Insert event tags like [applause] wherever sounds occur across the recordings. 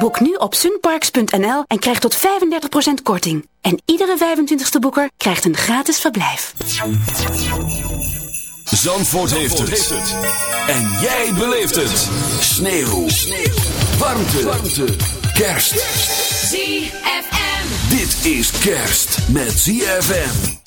Boek nu op sunparks.nl en krijg tot 35% korting. En iedere 25ste boeker krijgt een gratis verblijf. Zandvoort, heeft, het. En jij beleeft het. Sneeuw. Warmte. Warmte. Kerst. ZFM. Dit is kerst met ZFM.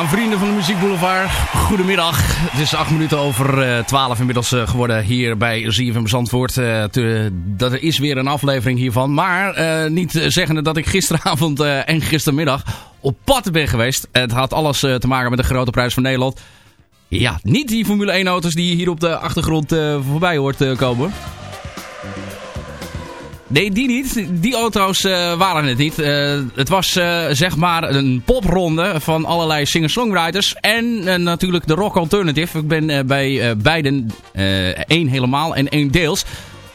Vrienden van de Muziek Boulevard. Goedemiddag. Het is acht minuten over eh, twaalf inmiddels eh, geworden hier bij ZFM Zandvoort. Eh, dat er is weer een aflevering hiervan. Maar niet zeggende dat ik gisteravond en gistermiddag op pad ben geweest. Het had alles te maken met de grote prijs van Nederland. Ja, niet die Formule 1 auto's die hier op de achtergrond voorbij hoort komen. Nee, die niet. Die auto's eh, waren het niet. Eh, het was eh, zeg maar een popronde van allerlei singer-songwriters. En natuurlijk de rock alternative. Ik ben bij beiden één helemaal en één deels.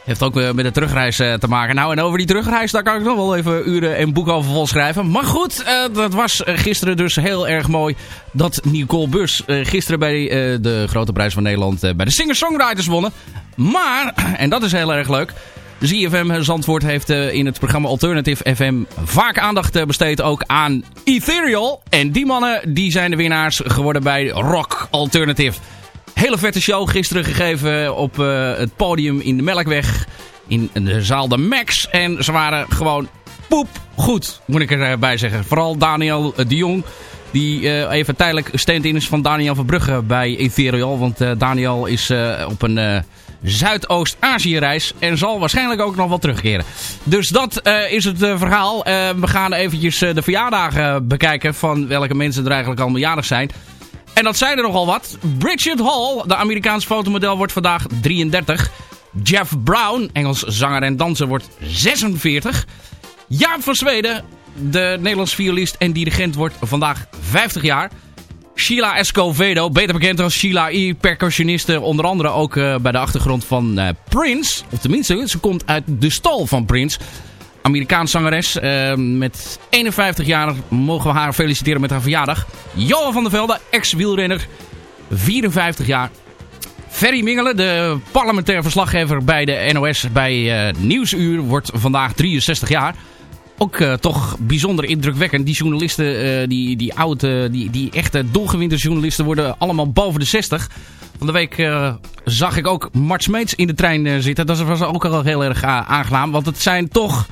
Heeft ook met de terugreis te maken. Nou, en over die terugreis, daar kan ik nog wel even uren en boek over vol schrijven. Maar goed, dat was gisteren dus heel erg mooi dat Nicole Bus gisteren bij de Grote Prijs van Nederland bij de singer-songwriters wonnen. Maar, en dat is heel erg leuk... ZFM Zandvoort heeft eh, in het programma Alternative FM vaak aandacht eh, besteed ook aan Ethereal. En die mannen die zijn de winnaars geworden bij Rock Alternative. Hele vette show gisteren gegeven op eh, het podium in de Melkweg. In de zaal de Max. En ze waren gewoon poep goed, moet ik erbij zeggen. Vooral Daniel de Jong. Die even tijdelijk stand-in is van Daniel Verbrugge bij Ethereal. Want Daniel is op een Zuidoost-Azië-reis. En zal waarschijnlijk ook nog wel terugkeren. Dus dat eh, is het eh, verhaal. Eh, we gaan eventjes de verjaardagen bekijken van welke mensen er eigenlijk allemaal jarig zijn. En dat zijn er nogal wat. Bridget Hall, de Amerikaans fotomodel, wordt vandaag 33. Jeff Brown, Engels zanger en danser, wordt 46. Jaap van Zweden, de Nederlands violist en dirigent, wordt vandaag 50 jaar. Sheila Escovedo, beter bekend als Sheila E. Percussioniste, onder andere ook eh, bij de achtergrond van eh, Prince. Of tenminste, ze komt uit de stal van Prince. Amerikaans zangeres. eh, met 51 jaar mogen we haar feliciteren met haar verjaardag. Johan van der Velde, ex-wielrenner, 54 jaar. Ferry Mingelen, de parlementair verslaggever bij de NOS bij Nieuwsuur, wordt vandaag 63 jaar. Ook eh, toch bijzonder indrukwekkend. Die journalisten, eh, die, die oude, die, die echte doorgewinterde journalisten worden allemaal boven de 60. Van de week eh, zag ik ook Mart Smeets in de trein zitten. Dat was ook al heel erg aangenaam. Want het zijn toch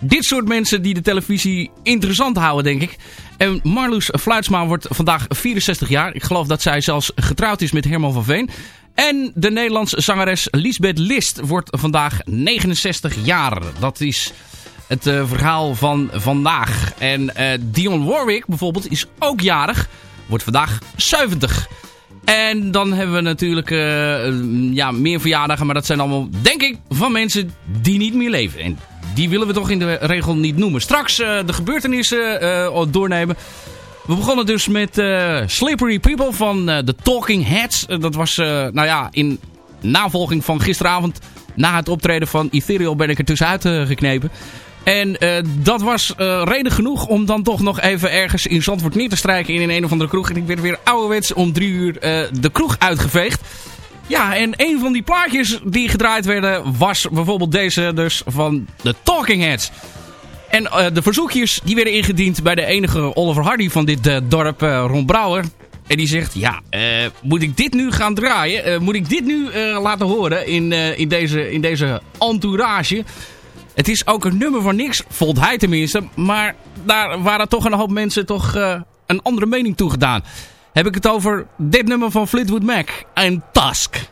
dit soort mensen die de televisie interessant houden, denk ik. En Marloes Fluitsma wordt vandaag 64 jaar. Ik geloof dat zij zelfs getrouwd is met Herman van Veen. En de Nederlandse zangeres Lisbeth List wordt vandaag 69 jaar. Dat is het eh, verhaal van vandaag. En eh, Dion Warwick bijvoorbeeld is ook jarig. Wordt vandaag 70. En dan hebben we natuurlijk eh, ja, meer verjaardagen. Maar dat zijn allemaal, denk ik, van mensen die niet meer leven. En die willen we toch in de regel niet noemen. Straks de gebeurtenissen doornemen. We begonnen dus met Slippery People van The Talking Heads. Dat was, nou ja, in navolging van gisteravond. Na het optreden van Ethereal ben ik er tussenuit geknepen. En eh, dat was eh, reden genoeg om dan toch nog even ergens in Zandvoort neer te strijken in een of andere kroeg. En ik werd weer ouderwets om drie uur eh, de kroeg uitgeveegd. Ja, en een van die plaatjes die gedraaid werden was bijvoorbeeld deze dus van The Talking Heads. En de verzoekjes die werden ingediend bij de enige Oliver Hardy van dit dorp, Ron Brouwer. En die zegt, ja, moet ik dit nu gaan draaien? Moet ik dit nu laten horen in, in, deze, in deze entourage? Het is ook een nummer van niks, vond hij tenminste. Maar daar waren toch een hoop mensen toch eh, een andere mening toe gedaan. Heb ik het over dit nummer van Fleetwood Mac en Tusk.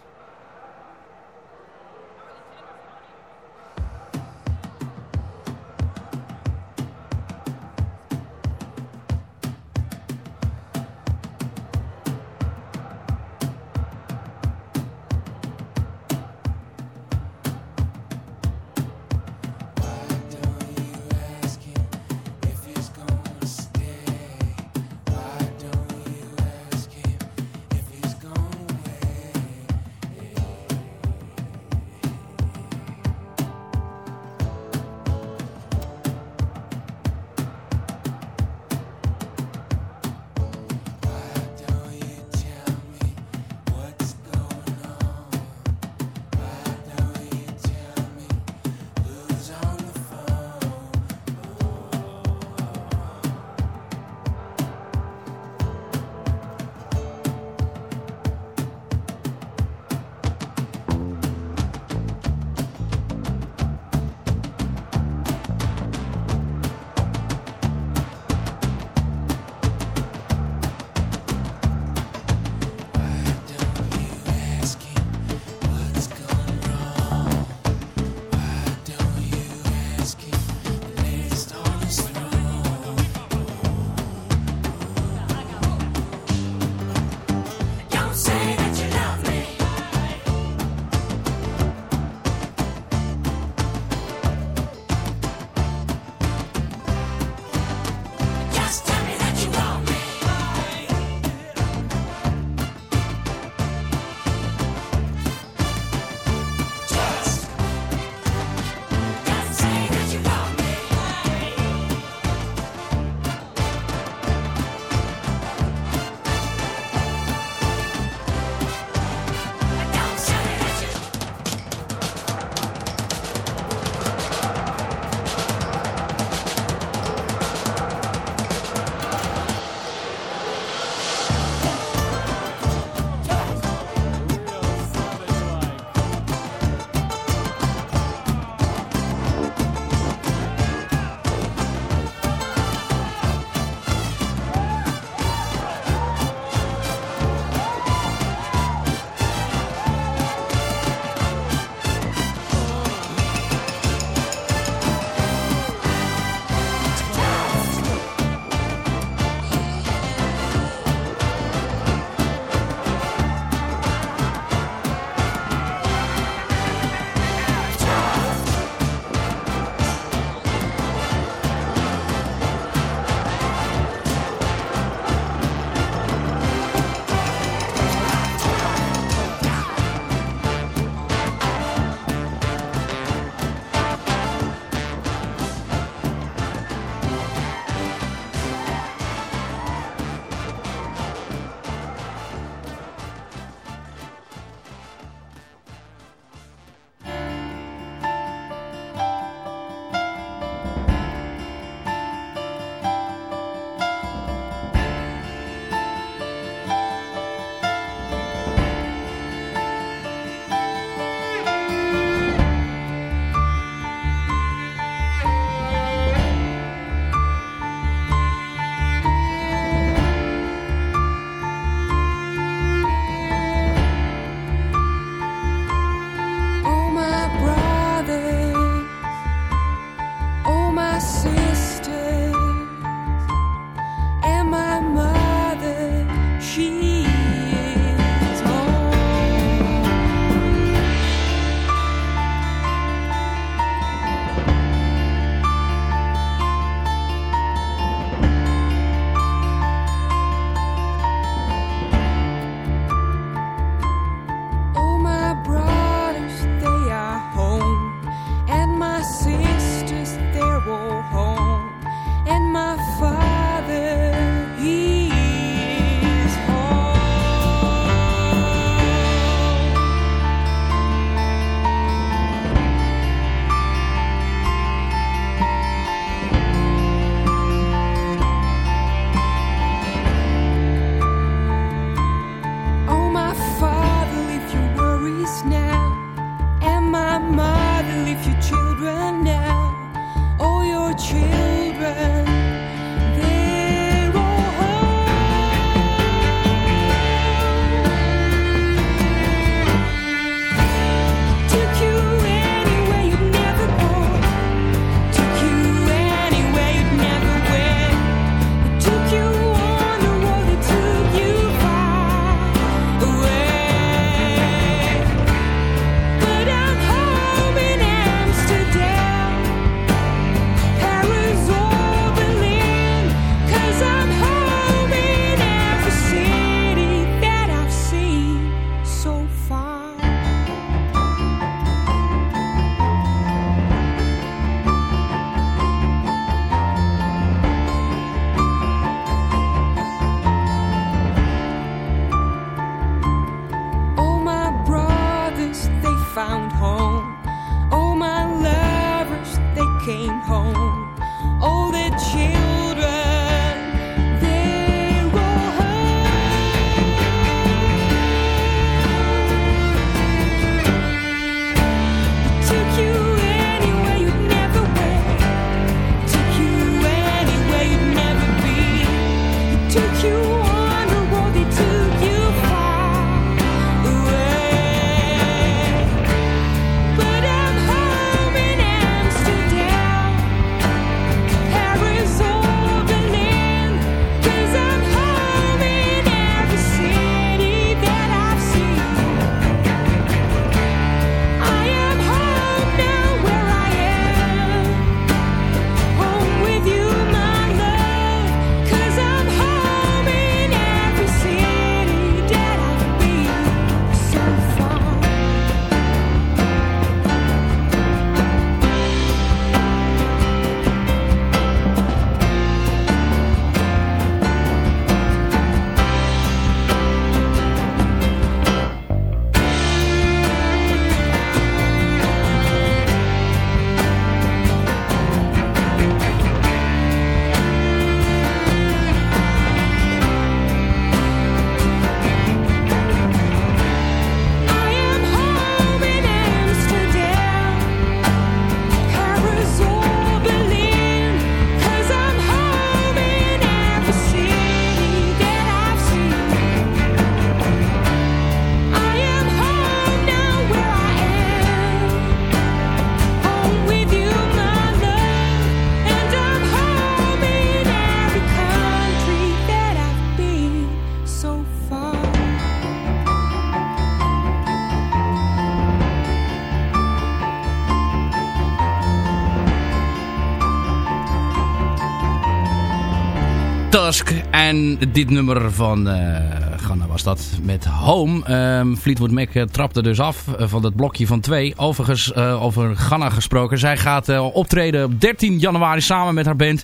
Dit nummer van uh, Ghana was dat met Home. Um, Fleetwood Mac uh, trapte dus af uh, van het blokje van twee. Overigens over Ghana gesproken. Zij gaat optreden op 13 januari samen met haar band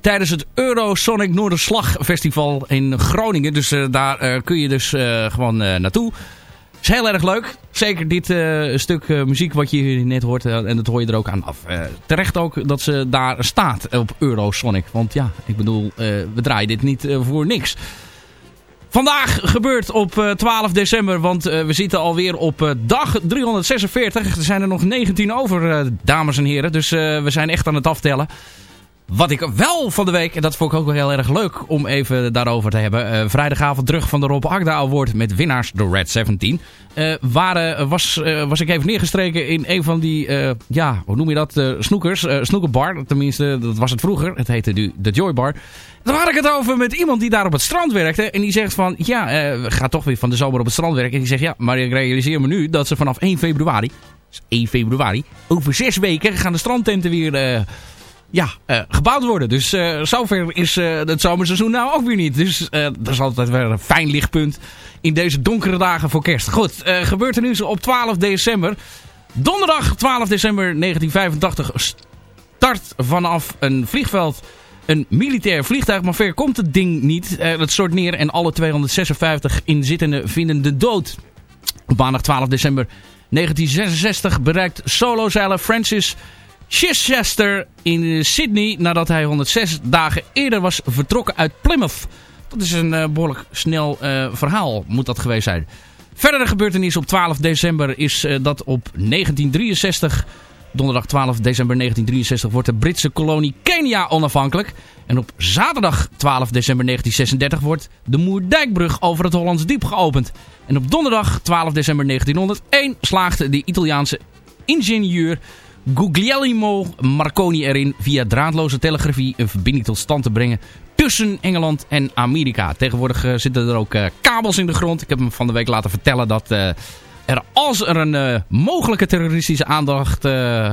tijdens het Eurosonic Noorderslag Festival in Groningen. Dus daar kun je dus gewoon naartoe is heel erg leuk. Zeker dit uh, stuk uh, muziek wat je hier net hoort. Uh, en dat hoor je er ook aan af. terecht ook dat ze daar staat op Eurosonic. Want ja, ik bedoel, we draaien dit niet voor niks. Vandaag gebeurt op 12 december, want we zitten alweer op dag 346. Er zijn er nog 19 over, dames en heren. Dus we zijn echt aan het aftellen. Wat ik wel van de week, en dat vond ik ook wel heel erg leuk om even daarover te hebben. Uh, vrijdagavond terug van de Rob Agda Award met winnaars de Red 17. Uh, waren, was, uh, was ik even neergestreken in een van die, ja, hoe noem je dat, snoekers, snoekerbar. Tenminste, dat was het vroeger. Het heette nu de Joy Bar. Daar had ik het over met iemand die daar op het strand werkte. En die zegt van, ja, we gaan toch weer van de zomer op het strand werken. En die zegt, ja, maar ik realiseer me nu dat ze vanaf 1 februari, 1 februari, over zes weken gaan de strandtenten weer ja, uh, gebouwd worden. Dus uh, zover is uh, het zomerseizoen nou ook weer niet. Dus dat is altijd weer een fijn lichtpunt in deze donkere dagen voor kerst. Goed, gebeurt er nu zo op 12 december. Donderdag 12 december 1985 start vanaf een vliegveld een militair vliegtuig. Maar ver komt het ding niet. het stort neer en alle 256 inzittenden vinden de dood. Op maandag 12 december 1966 bereikt solozeiler Francis Chichester in Sydney nadat hij 106 dagen eerder was vertrokken uit Plymouth. Dat is een uh, behoorlijk snel uh, verhaal, moet dat geweest zijn. Verdere gebeurtenis op 12 december is uh, dat op 1963, donderdag 12 december 1963, wordt de Britse kolonie Kenia onafhankelijk. En op zaterdag 12 december 1936 wordt de Moerdijkbrug over het Hollands Diep geopend. En op donderdag 12 december 1901 slaagt de Italiaanse ingenieur Guglielmo Marconi erin via draadloze telegrafie een verbinding tot stand te brengen tussen Engeland en Amerika. Tegenwoordig uh, zitten er ook uh, kabels in de grond. Ik heb me van de week laten vertellen dat uh, er als er een mogelijke terroristische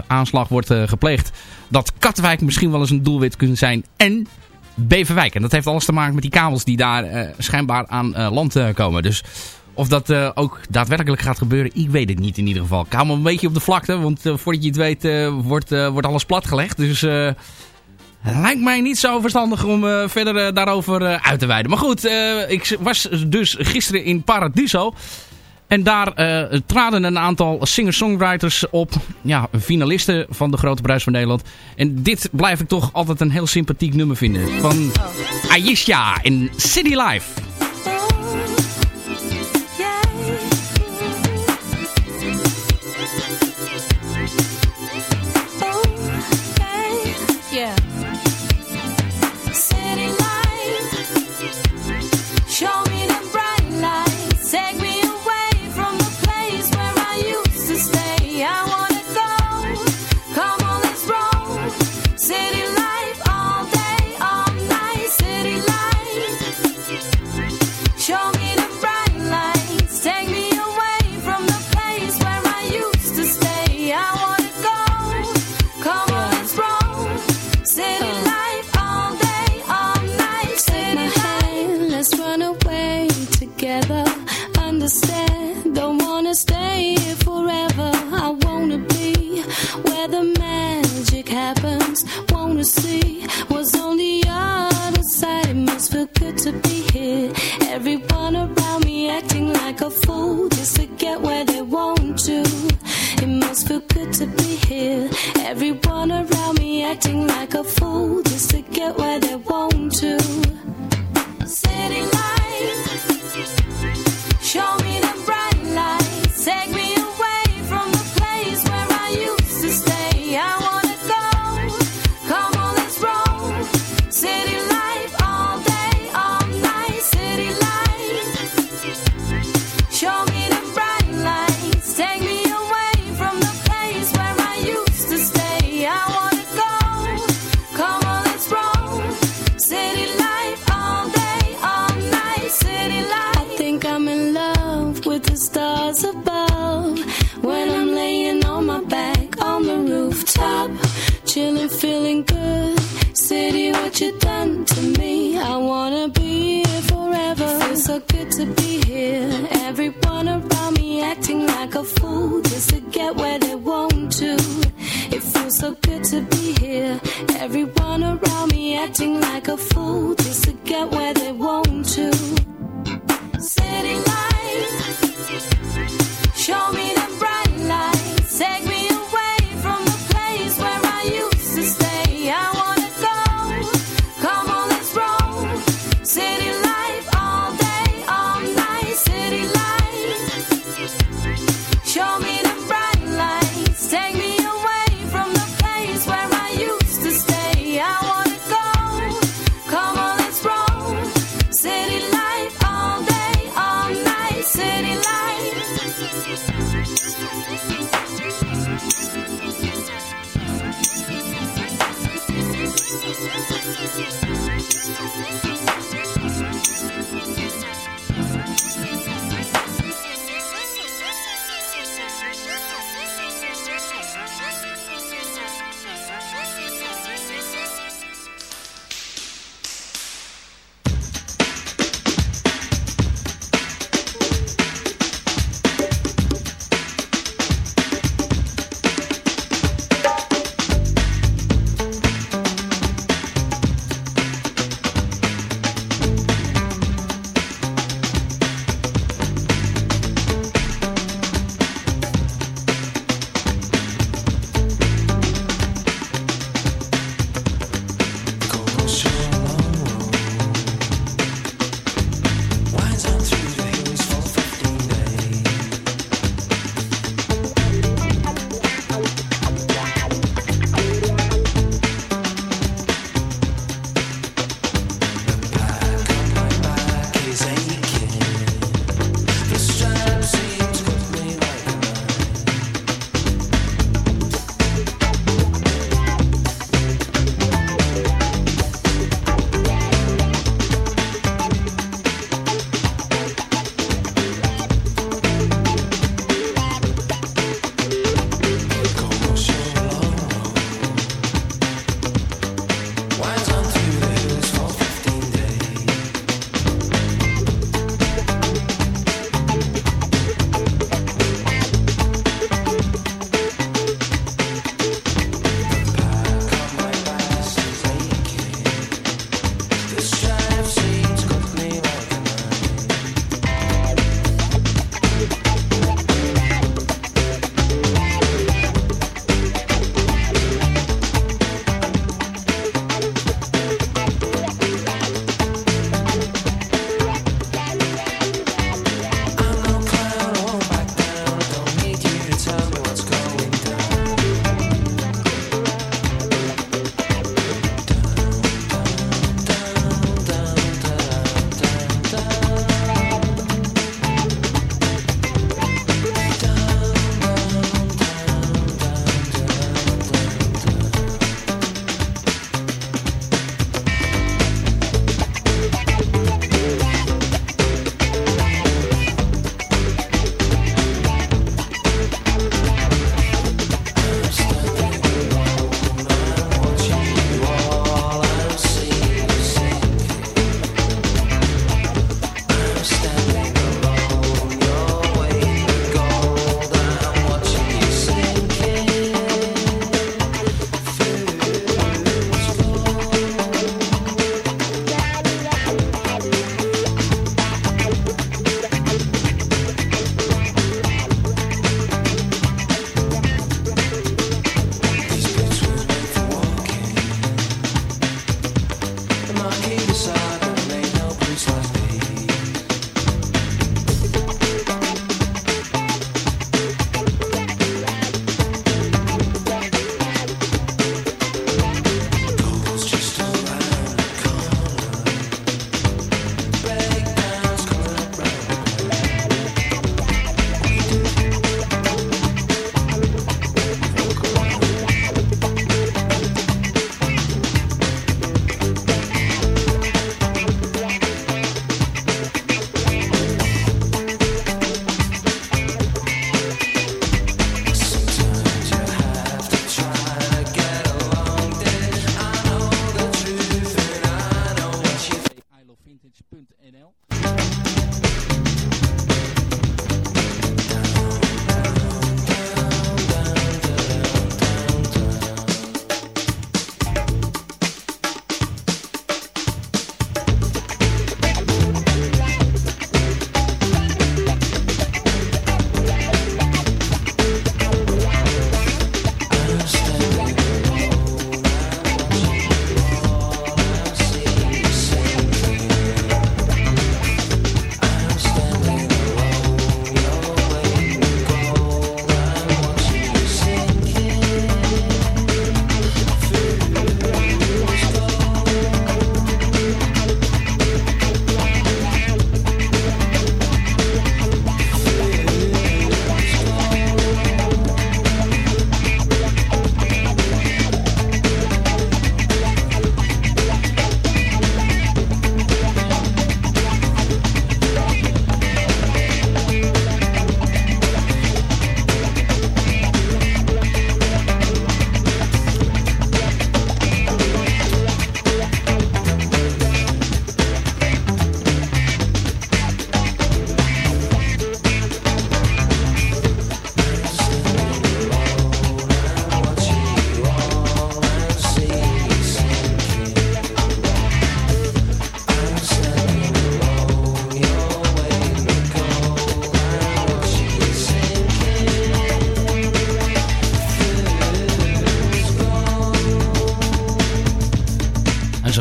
aanslag wordt gepleegd, dat Katwijk misschien wel eens een doelwit kunnen zijn en Beverwijk. En dat heeft alles te maken met die kabels die daar schijnbaar aan land komen. Dus of dat uh, ook daadwerkelijk gaat gebeuren, ik weet het niet in ieder geval. Ik hou me een beetje op de vlakte, want uh, voordat je het weet uh, wordt, wordt alles platgelegd. Dus lijkt mij niet zo verstandig om verder daarover uit te wijden. Maar goed, ik was dus gisteren in Paradiso. En daar traden een aantal singer-songwriters op. Ja, finalisten van de Grote Prijs van Nederland. En dit blijf ik toch altijd een heel sympathiek nummer vinden. Van Aisha in City Life.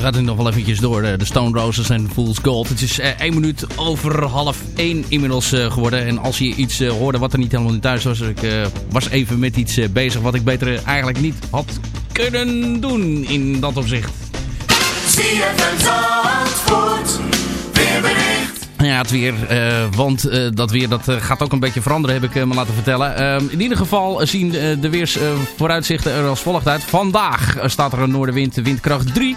Gaat het nog wel eventjes door. eh, De Stone Roses en Fool's Gold. Het is eh, één minuut over half één inmiddels eh, geworden. En als je iets eh, hoorde wat er niet helemaal in thuis was. Ik eh, was even met iets eh, bezig wat ik beter eigenlijk niet had kunnen doen in dat opzicht. ZFM Zandvoort. Weerbericht. Ja, het weer. eh, want eh, dat weer dat, eh, gaat ook een beetje veranderen, heb ik eh, me laten vertellen. Ehm, in ieder geval zien eh, de weersvooruitzichten er als volgt uit. Vandaag eh, staat er een noordenwind, windkracht 3.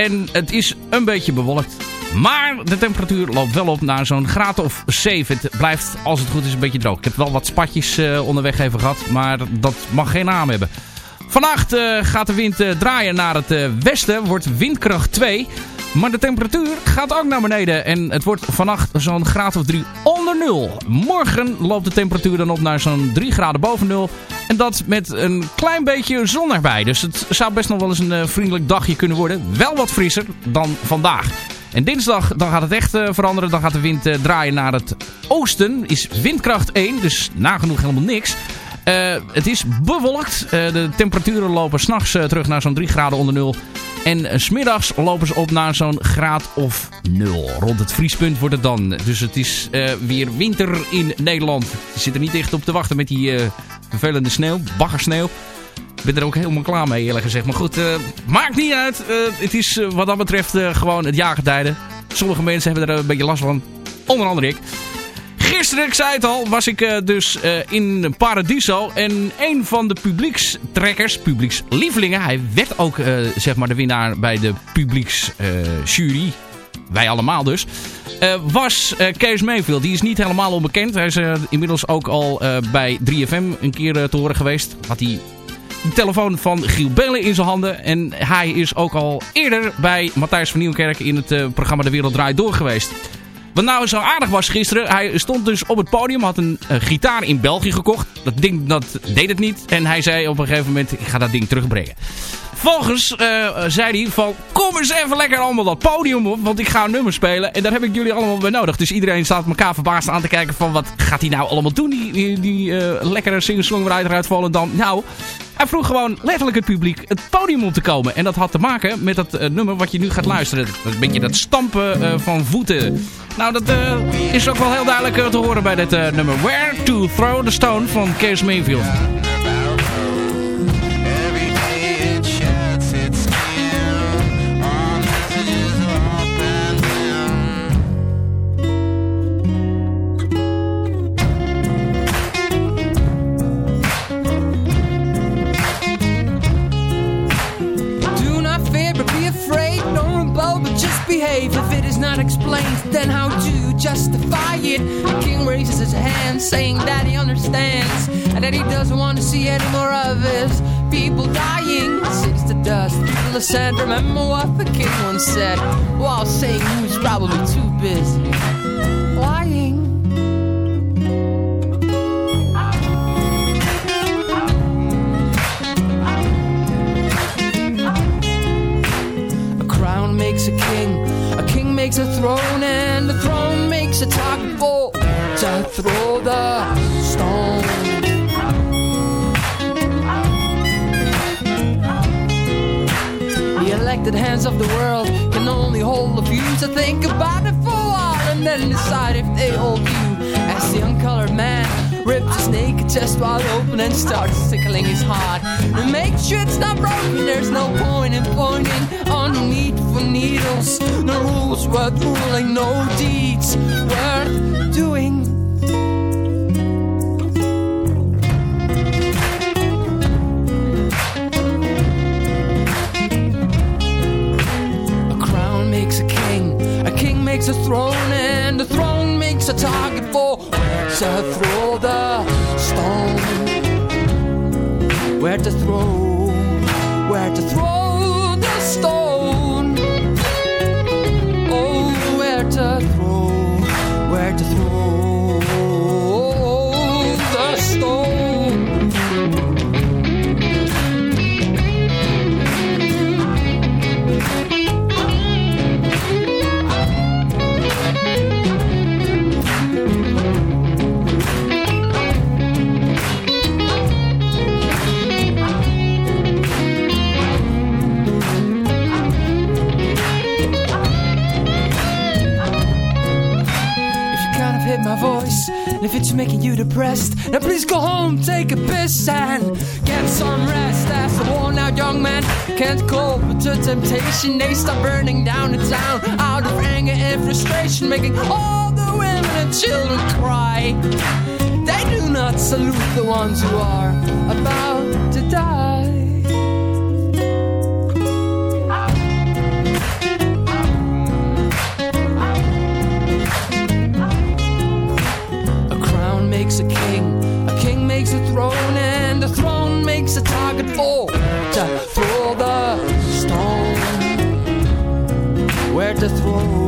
En het is een beetje bewolkt. Maar de temperatuur loopt wel op naar zo'n graad of 7. Het blijft, als het goed is, een beetje droog. Ik heb wel wat spatjes eh, onderweg even gehad. Maar dat mag geen naam hebben. Vannacht eh, gaat de wind eh, draaien naar het westen. Wordt windkracht 2. Maar de temperatuur gaat ook naar beneden. En het wordt vannacht zo'n graad of 3 onder nul. Morgen loopt de temperatuur dan op naar zo'n 3 graden boven nul. En dat met een klein beetje zon erbij. Dus het zou best nog wel eens een eh, vriendelijk dagje kunnen worden. Wel wat frisser dan vandaag. En dinsdag dan gaat het echt eh, veranderen. Dan gaat de wind eh, draaien naar het oosten. Is windkracht 1. Dus nagenoeg helemaal niks. Eh, het is bewolkt. Eh, de temperaturen lopen s'nachts uh, terug naar zo'n 3 graden onder nul. En smiddags lopen ze op naar zo'n graad of nul. Rond het vriespunt wordt het dan. Dus het is weer winter in Nederland. Je zit er niet echt op te wachten met die vervelende sneeuw. Baggersneeuw. Ik ben er ook helemaal klaar mee eerlijk gezegd. Maar goed, uh, maakt niet uit. het is wat dat betreft gewoon het jaargetijden. Sommige mensen hebben er een beetje last van. Onder andere ik. Gisteren, ik zei het al, was ik uh, dus uh, in Paradiso. En een van de publiekstrekkers, publiekslievelingen. Hij werd ook uh, zeg maar de winnaar bij de publieksjury. Wij allemaal dus. was Kees Mayfield. Die is niet helemaal onbekend. Hij is inmiddels ook al bij 3FM een keer te horen geweest. Had hij de telefoon van Giel Bellen in zijn handen. En hij is ook al eerder bij Matthijs van Nieuwkerk in het programma De Wereld Draait Door geweest. Wat nou zo aardig was gisteren, hij stond dus op het podium, had een uh, gitaar in België gekocht. Dat ding dat deed het niet en hij zei op een gegeven moment, ik ga dat ding terugbrengen. Volgens uh, zei hij van, kom eens even lekker allemaal dat podium op, want ik ga een nummer spelen. En daar heb ik jullie allemaal bij nodig. Dus iedereen staat elkaar verbaasd aan te kijken van, wat gaat hij nou allemaal doen, die, die, die uh, lekkere singer-songwriter uit Volendam. Nou, hij vroeg gewoon letterlijk het publiek het podium op te komen. En dat had te maken met dat uh, nummer wat je nu gaat luisteren. Een beetje dat stampen uh, van voeten. Nou, dat uh, is ook wel heel duidelijk te horen bij dit nummer. Where to Throw the Stone van Kees Mayfield. said, remember what the kid once said. Well, I'll say he was probably too busy. World can only hold a few to think about it for a while and then decide if they hold you as the uncolored man ripped his naked chest wide open and starts tickling his heart. And make sure it's not broken, there's no point in pointing on the need for needles. No rules worth ruling, no deeds worth doing. A target for to throw the stone. Where to throw, where to throw the stone. Oh, where to throw, where to throw And if it's making you depressed, then please go home, take a piss, and get some rest. As a worn out young man can't cope with the temptation, they start burning down the town out of anger and frustration, making all the women and children cry. They do not salute the ones who are about makes a target for to throw the stone. Where to throw,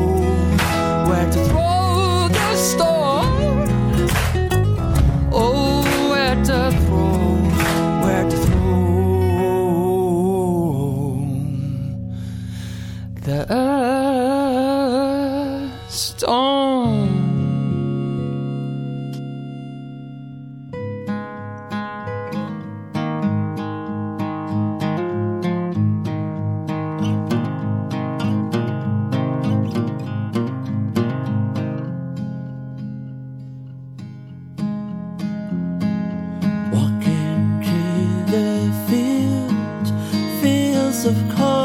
of corn.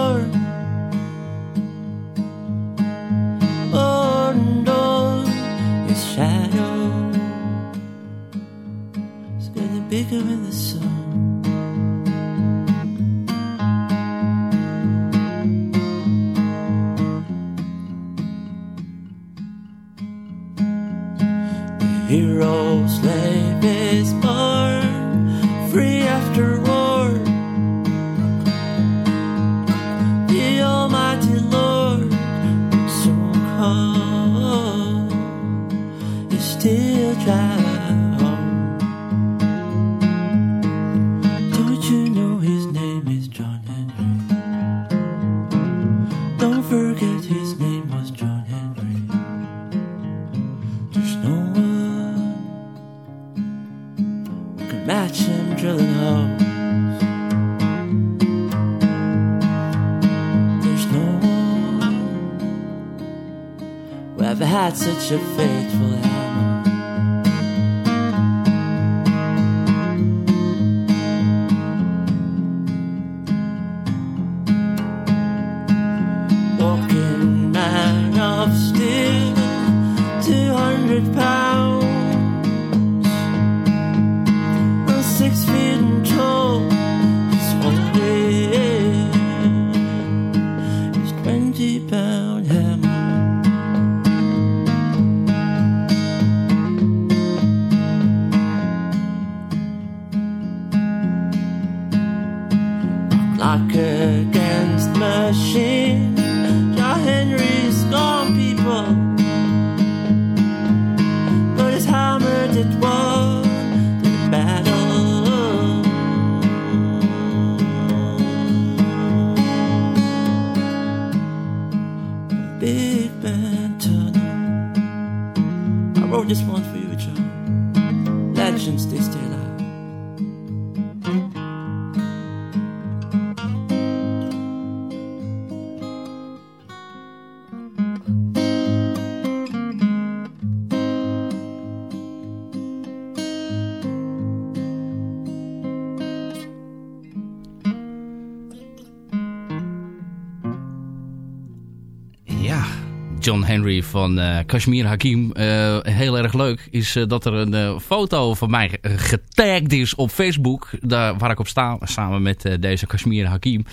Van eh Kashmir Hakim. Eh, heel erg leuk is eh, dat er een foto van mij getagd is op Facebook. Daar, waar ik op sta, samen met deze Kashmir Hakim.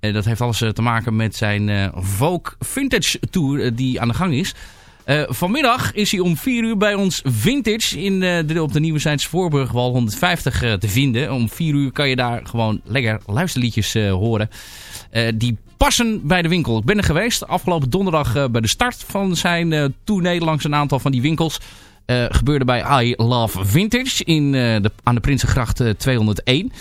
En dat heeft alles te maken met zijn Vogue Vintage Tour die aan de gang is. Vanmiddag is hij om 4 uur bij ons Vintage in, de, op de Nieuwe Zijds Voorburgwal 150 eh, te vinden. Om 4 uur kan je daar gewoon lekker luisterliedjes horen. Eh, die passen bij de winkel. Ik ben er geweest afgelopen donderdag eh, bij de start van zijn eh tournee langs een aantal van die winkels. Gebeurde bij I Love Vintage in, de, aan de Prinsengracht eh, 201.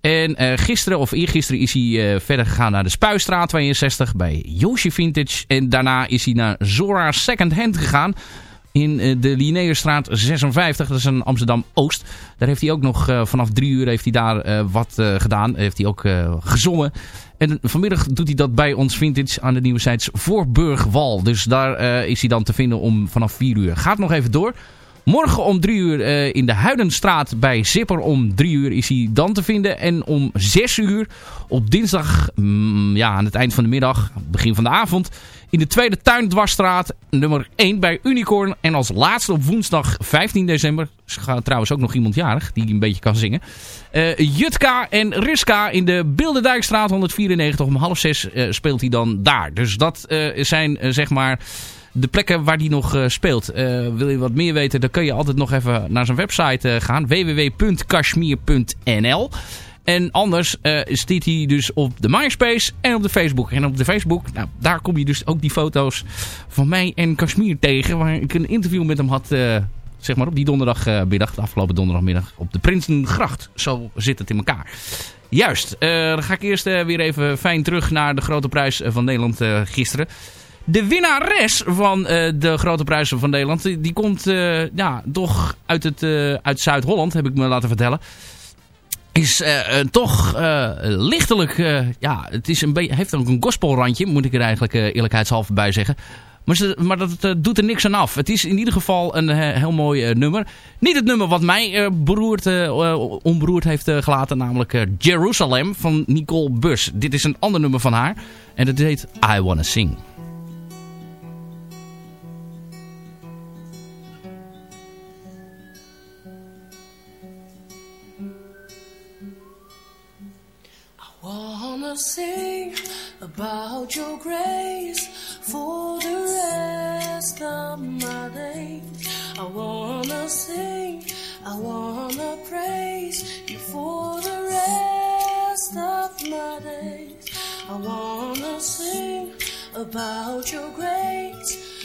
En gisteren of eergisteren is hij verder gegaan naar de Spuistraat 62 bij Yoshi Vintage. En daarna is hij naar Zora Second Hand gegaan in de Linnaeusstraat 56. Dat is in Amsterdam-Oost. Daar heeft hij ook nog vanaf drie uur heeft hij daar wat gedaan. Heeft hij ook gezongen. En vanmiddag doet hij dat bij ons Vintage aan de Nieuwe Zijds Voorburgwal. Dus daar eh, is hij dan te vinden om vanaf 4 uur. Gaat nog even door. Morgen om drie uur eh, in de Huidenstraat bij Zipper. Om drie uur is hij dan te vinden. En om zes uur op dinsdag, mm, ja, aan het eind van de middag, begin van de avond... in de Tweede Tuindwarsstraat, nummer 1 bij Unicorn. En als laatste op woensdag 15 december... gaat trouwens ook nog iemand jarig die een beetje kan zingen... eh, Jutka en Riska in de Bilderdijkstraat 194 om half zes eh, speelt hij dan daar. Dus dat zijn zeg maar de plekken waar hij nog eh, speelt. Eh, wil je wat meer weten, dan kun je altijd nog even naar zijn website eh, gaan. www.kashmir.nl En anders stiet hij dus op de MySpace en op de Facebook. En op de Facebook, nou, daar kom je dus ook die foto's van mij en Kashmir tegen. Waar ik een interview met hem had, zeg maar op die donderdagmiddag, de afgelopen donderdagmiddag, op de Prinsengracht. Zo zit het in elkaar. Juist, dan ga ik eerst weer even fijn terug naar de grote prijs van Nederland gisteren. De winnares van eh, de grote prijzen van Nederland, die, komt eh, ja, toch uit, het, eh, uit Zuid-Holland, heb ik me laten vertellen. Is toch lichtelijk, ja, het is een heeft ook een gospelrandje, moet ik er eigenlijk eerlijkheidshalve bij zeggen. Maar, maar dat doet er niks aan af. Het is in ieder geval een heel mooi nummer. Niet het nummer wat mij beroerd, onberoerd heeft gelaten, namelijk Jerusalem van Nicole Bus. Dit is een ander nummer van haar en dat heet I Wanna Sing. Sing about your grace for the rest of my days. I wanna sing, I wanna praise you for the rest of my days. I wanna sing about your grace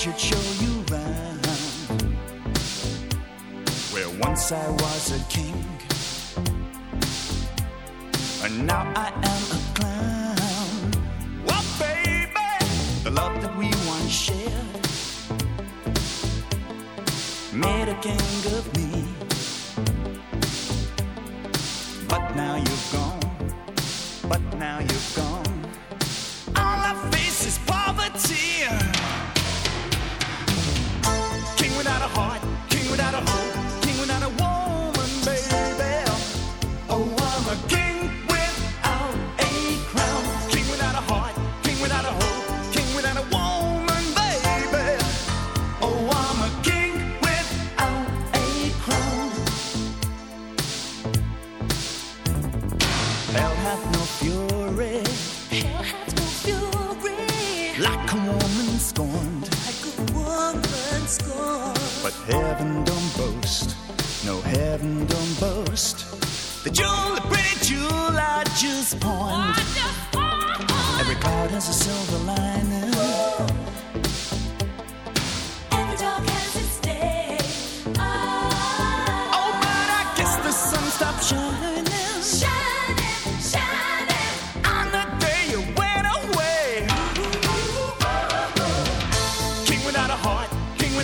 should show you around. Where once I was a king,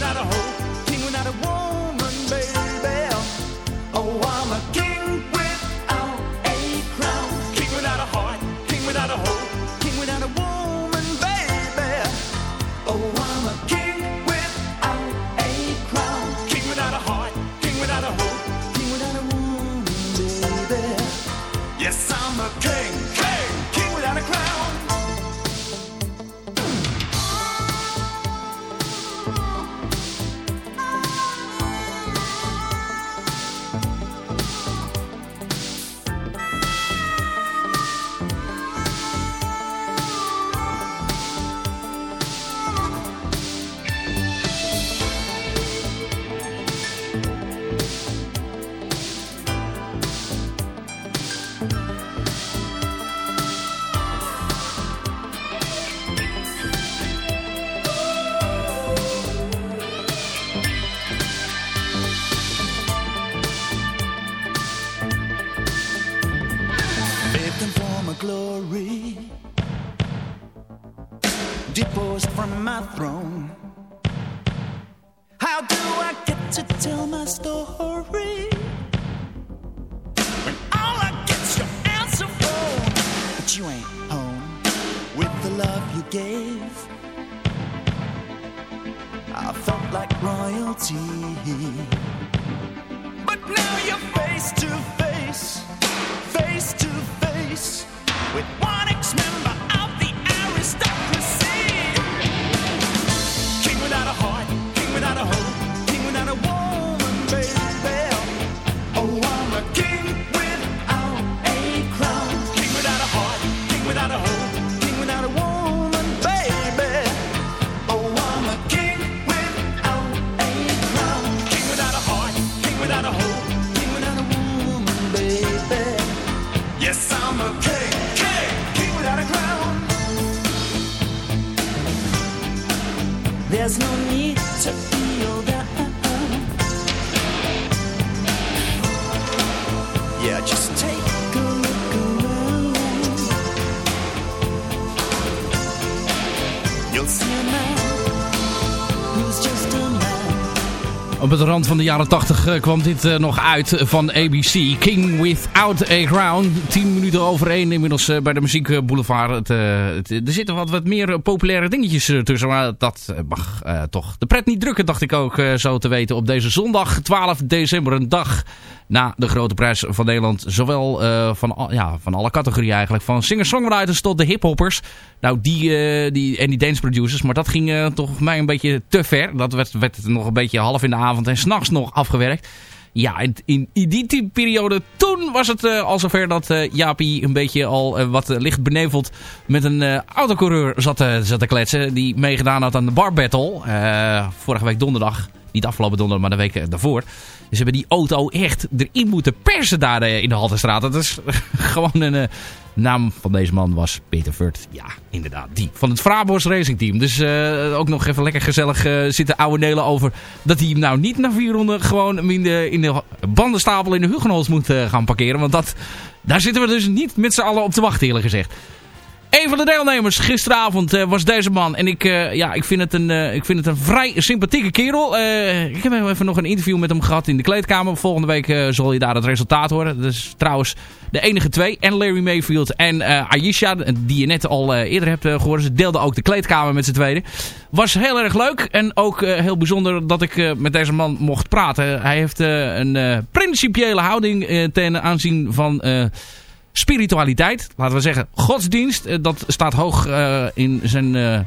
king without a hope, jaren 80 eh, kwam dit eh, nog uit van ABC. King Without a Crown. 10 minuten over inmiddels eh, bij de Muziek Boulevard. Het, er zitten wat, wat meer populaire dingetjes tussen. Maar dat mag toch de pret niet drukken, dacht ik ook zo te weten. Op deze zondag 12 december, een dag na de grote prijs van Nederland. Zowel eh, van, ja, van alle categorieën eigenlijk. Van singer-songwriters tot de hiphoppers. Nou, die, eh, die, en die dance producers. Maar dat ging eh, toch mij een beetje te ver. Dat werd, werd nog een beetje half in de avond en s'nachts nog afgewerkt. Ja, in, in, die periode, toen was het al zover dat Jaapie een beetje al wat licht beneveld met een autocoureur zat, zat te kletsen. Die meegedaan had aan de bar battle. vorige week donderdag. Niet afgelopen donderdag, maar de week daarvoor. Dus hebben die auto echt erin moeten persen daar eh, in de Haltestraat. Dat is [laughs] gewoon een... eh, naam van deze man was Peter Vert. Ja, inderdaad, die. Van het Frabos Racing Team. Dus eh, ook nog even lekker gezellig zitten ouwe nelen over... dat hij hem nou niet na vier ronden gewoon in de, in de bandenstapel in de Hugenholz moet gaan parkeren. Want dat, daar zitten we dus niet met z'n allen op te wachten eerlijk gezegd. Een van de deelnemers gisteravond eh, was deze man. En ik, eh, ja, ik, vind het een, eh, ik vind het een vrij sympathieke kerel. Ik heb even nog een interview met hem gehad in de kleedkamer. Volgende week zal je daar het resultaat horen. Dat is trouwens de enige twee. En Larry Mayfield en Aisha, die je net al eerder hebt eh, gehoord. Ze deelden ook de kleedkamer met z'n tweede. Was heel erg leuk. En ook heel bijzonder dat ik met deze man mocht praten. Hij heeft een principiële houding ten aanzien van... spiritualiteit, laten we zeggen godsdienst. eh, dat staat hoog eh, in zijn, eh,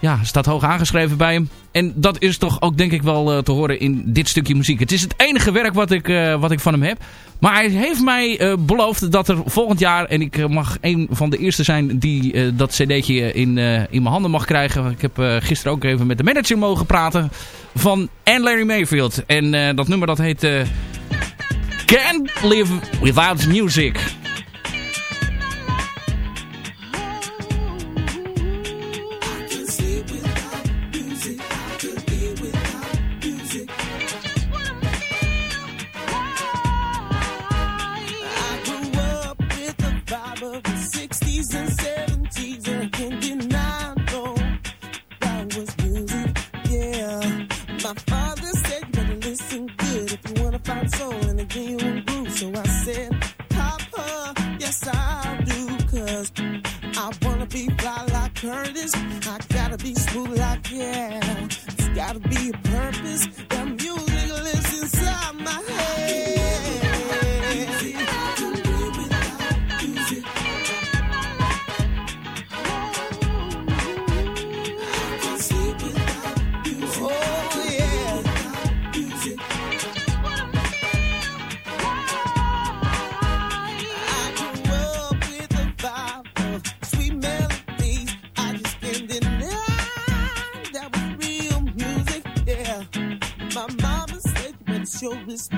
ja, staat hoog aangeschreven bij hem. En dat is toch ook denk ik wel te horen in dit stukje muziek. Het is het enige werk wat ik, wat ik van hem heb. Maar hij heeft mij beloofd dat er volgend jaar... en ik mag een van de eerste zijn die dat cd'tje in, in mijn handen mag krijgen. Ik heb gisteren ook even met de manager mogen praten van Anne Larry Mayfield. En dat nummer dat heet... Can't Live Without Music. Be fly like Curtis. I gotta be smooth like yeah. It's gotta be a purpose. The your wrist.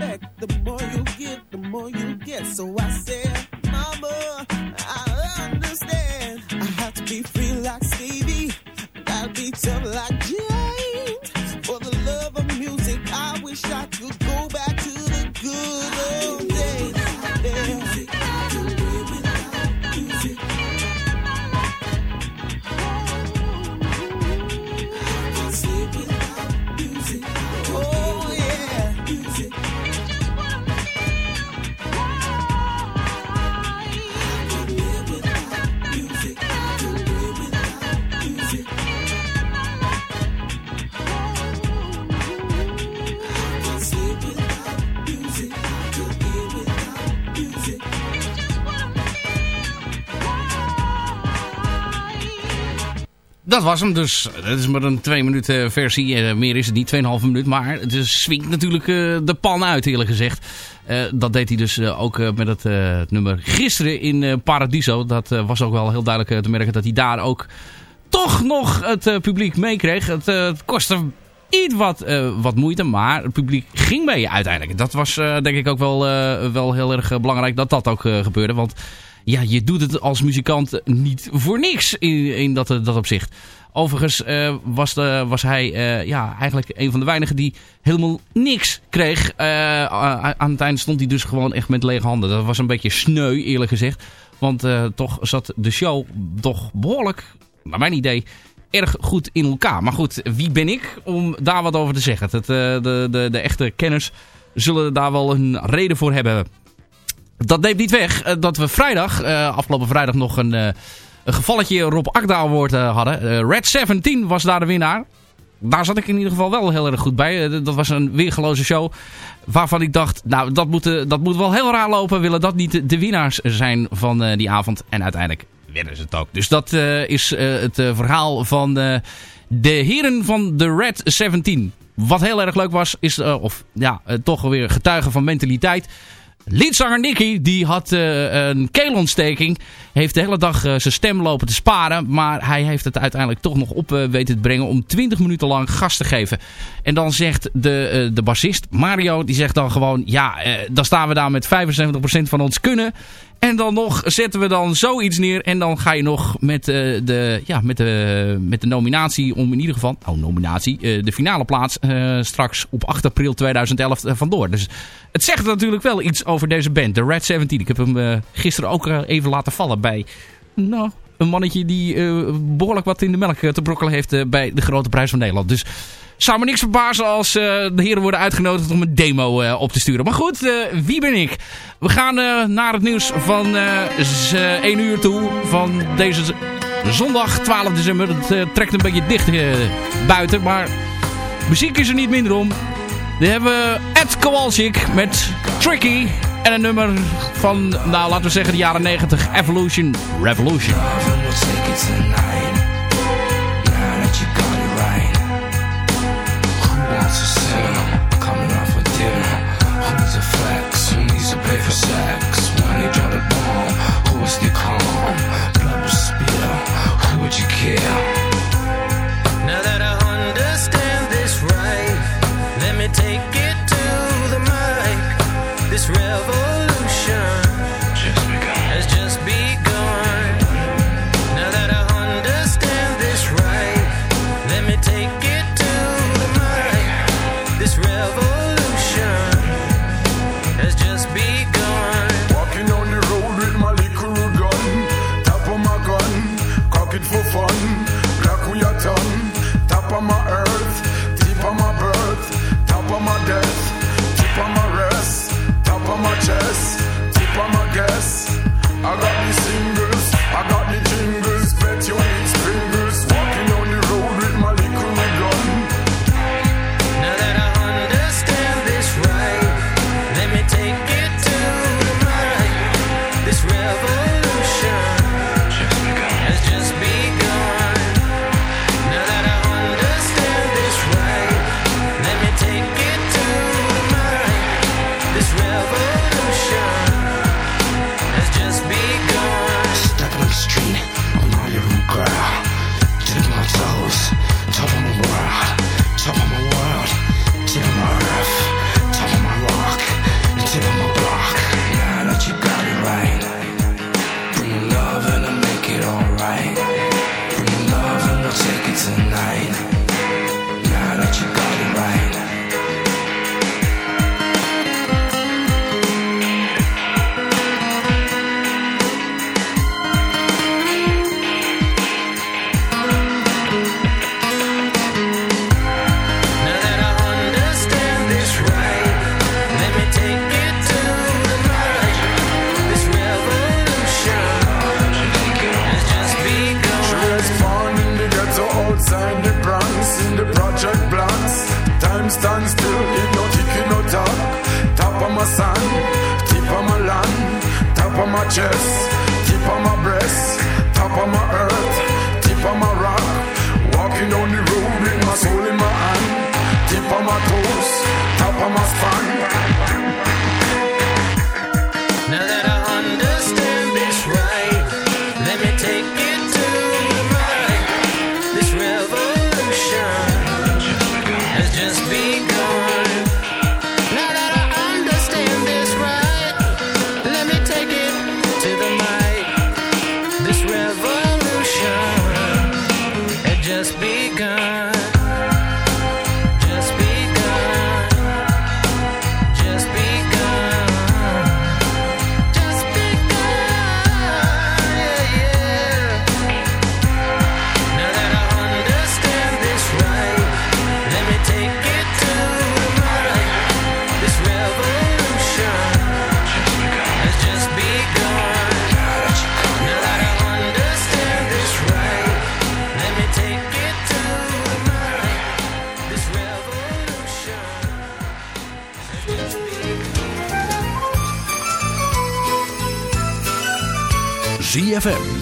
Dat was hem dus. Dat is maar een twee minuten versie. Eh, meer is het niet, 2,5 minuut. Maar het swingt natuurlijk eh, de pan uit eerlijk gezegd. Eh, dat deed hij dus ook met het nummer gisteren in Paradiso. Dat was ook wel heel duidelijk te merken dat hij daar ook toch nog het publiek meekreeg. Het, kostte iets wat, wat moeite, maar het publiek ging mee uiteindelijk. Dat was denk ik ook wel, wel heel erg belangrijk dat dat ook gebeurde. Want ja, je doet het als muzikant niet voor niks in, in dat, dat opzicht. Overigens eh, was, de, was hij eh, ja, eigenlijk een van de weinigen die helemaal niks kreeg. Eh, aan het einde stond hij dus gewoon echt met lege handen. Dat was een beetje sneu eerlijk gezegd. Want toch zat de show toch behoorlijk, naar mijn idee, erg goed in elkaar. Maar goed, wie ben ik om daar wat over te zeggen? Eh, de, de, de echte kenners zullen daar wel een reden voor hebben. Dat neemt niet weg eh, dat we vrijdag, eh, afgelopen vrijdag nog een, eh, een gevalletje Rob Akda Award hadden. Red 17 was daar de winnaar. Daar zat ik in ieder geval wel heel erg goed bij. Dat was een weergeloze show waarvan ik dacht, nou dat moet, dat moet wel heel raar lopen. Willen dat niet de- winnaars zijn van die avond? En uiteindelijk werden ze het ook. Dus dat is het verhaal van de heren van de Red 17. Wat heel erg leuk was, is of ja, toch weer getuigen van mentaliteit. Liedzanger Nicky, die had eh, een keelontsteking. Heeft de hele dag eh, zijn stem lopen te sparen. Maar hij heeft het uiteindelijk toch nog op eh, weten te brengen om 20 minuten lang gas te geven. En dan zegt de, de bassist Mario, die zegt dan gewoon... Ja, dan staan we daar met 75% van ons kunnen. En dan nog zetten we dan zoiets neer. En dan ga je nog met, eh, de, ja, met, de, met de nominatie om in ieder geval... Oh, nominatie. eh, de finale plaats eh, straks op 8 april 2011 eh, vandoor. Dus het zegt natuurlijk wel iets over deze band. De Red 17. Ik heb hem gisteren ook even laten vallen bij... Nou, een mannetje die eh, behoorlijk wat in de melk te brokkelen heeft bij de Grote Prijs van Nederland. Dus zou me niks verbazen als eh, de heren worden uitgenodigd om een demo eh, op te sturen. Maar goed, eh, wie ben ik? We gaan naar het nieuws van eh, z- 1 uur toe van deze zondag 12 december. Het trekt een beetje dicht buiten, maar muziek is er niet minder om. We hebben Ed Kowalczyk met Tricky en een nummer van, nou laten we zeggen de jaren 90, Evolution Revolution.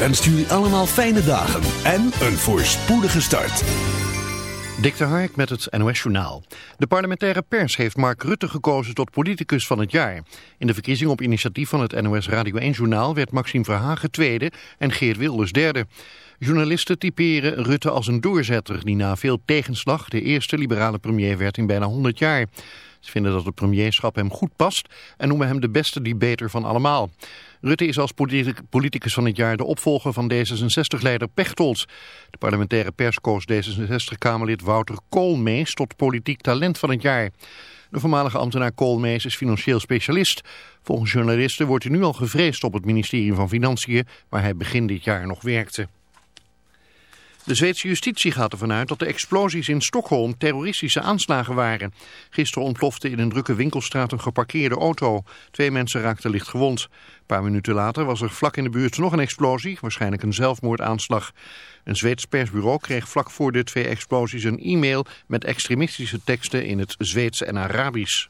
ZFM wenst jullie allemaal fijne dagen en een voorspoedige start. Dick de Hark met het NOS Journaal. De parlementaire pers heeft Mark Rutte gekozen tot politicus van het jaar. In de verkiezing op initiatief van het NOS Radio 1 Journaal werd Maxime Verhagen tweede en Geert Wilders derde. Journalisten typeren Rutte als een doorzetter die na veel tegenslag de eerste liberale premier werd in bijna 100 jaar. Ze vinden dat het premierschap hem goed past en noemen hem de beste debater van allemaal. Rutte is als politic- politicus van het jaar de opvolger van D66-leider Pechtold. De parlementaire pers koos D66-Kamerlid Wouter Koolmees tot politiek talent van het jaar. De voormalige ambtenaar Koolmees is financieel specialist. Volgens journalisten wordt hij nu al gevreesd op het ministerie van Financiën, waar hij begin dit jaar nog werkte. De Zweedse justitie gaat ervan uit dat de explosies in Stockholm terroristische aanslagen waren. Gisteren ontplofte in een drukke winkelstraat een geparkeerde auto. Twee mensen raakten licht gewond. Een paar minuten later was er vlak in de buurt nog een explosie, waarschijnlijk een zelfmoordaanslag. Een Zweeds persbureau kreeg vlak voor de twee explosies een e-mail met extremistische teksten in het Zweeds en Arabisch.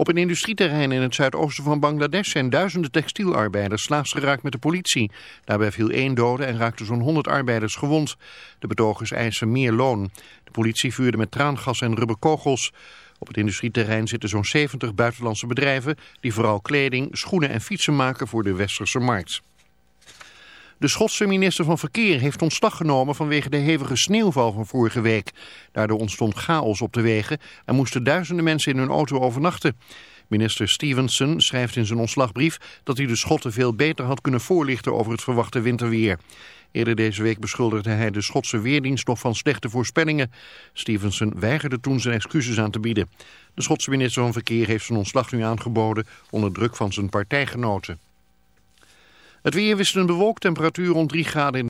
Op een industrieterrein in het zuidoosten van Bangladesh zijn duizenden textielarbeiders slaags geraakt met de politie. Daarbij viel één dode en raakten zo'n 100 arbeiders gewond. De betogers eisen meer loon. De politie vuurde met traangas en rubberkogels. Op het industrieterrein zitten zo'n 70 buitenlandse bedrijven die vooral kleding, schoenen en fietsen maken voor de westerse markt. De Schotse minister van Verkeer heeft ontslag genomen vanwege de hevige sneeuwval van vorige week. Daardoor ontstond chaos op de wegen en moesten duizenden mensen in hun auto overnachten. Minister Stevenson schrijft in zijn ontslagbrief dat hij de Schotten veel beter had kunnen voorlichten over het verwachte winterweer. Eerder deze week beschuldigde hij de Schotse Weerdienst nog van slechte voorspellingen. Stevenson weigerde toen zijn excuses aan te bieden. De Schotse minister van Verkeer heeft zijn ontslag nu aangeboden onder druk van zijn partijgenoten. Het weer wisselend bewolkt, temperatuur rond 3 graden in